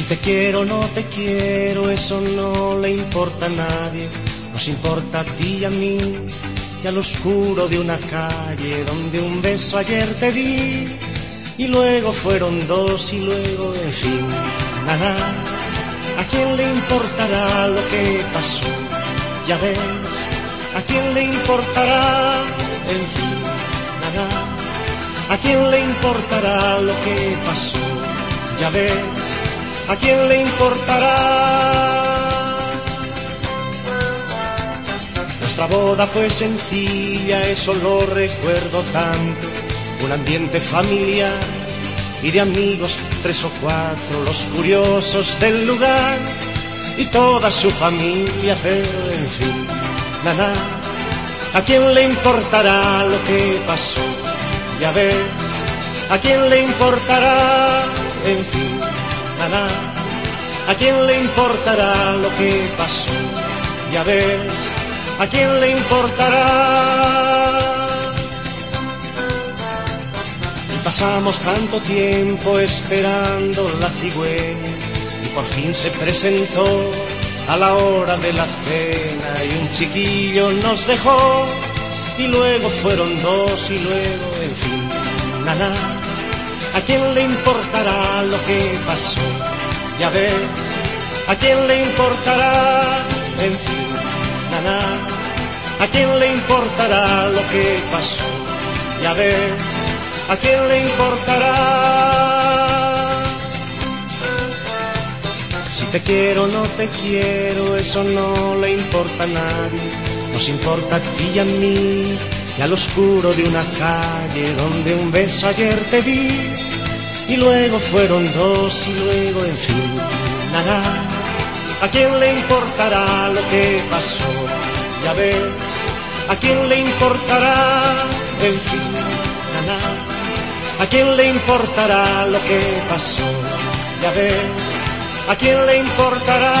te quiero o no te quiero, eso no le importa a nadie. Nos importa a ti y a mí, y al oscuro de una calle donde un beso ayer te di. Y luego fueron dos y luego, en fin, nada. ¿A quién le importará lo que pasó? Ya ves, ¿a quién le importará? En fin, nada. ¿A quién le importará lo que pasó? Ya ves, ¿a quién le importará? Nuestra boda fue sencilla, eso lo recuerdo tanto, un ambiente familiar y de amigos tres o cuatro, los curiosos del lugar y toda su familia, pero en fin, nada, ¿a quién le importará lo que pasó? Ya ves, ¿a quién le importará? ¿A quién le importará lo que pasó? Ya ves, ¿a quién le importará? Pasamos tanto tiempo esperando la cigüeña y por fin se presentó a la hora de la cena y un chiquillo nos dejó y luego fueron dos y luego, en fin, nada. ¿A quién le importará lo que pasó? Ya ves, ¿a quién le importará? En fin, nada. ¿A quién le importará lo que pasó? Ya ves, ¿a quién le importará? Si te quiero o no te quiero, eso no le importa a nadie. Nos importa a ti y a mí, y al oscuro de una calle donde un beso ayer te di. Y luego fueron dos y luego, en fin, nada. ¿A quién le importará lo que pasó? Ya ves, ¿a quién le importará? En fin, nada. ¿A quién le importará lo que pasó? Ya ves, ¿a quién le importará?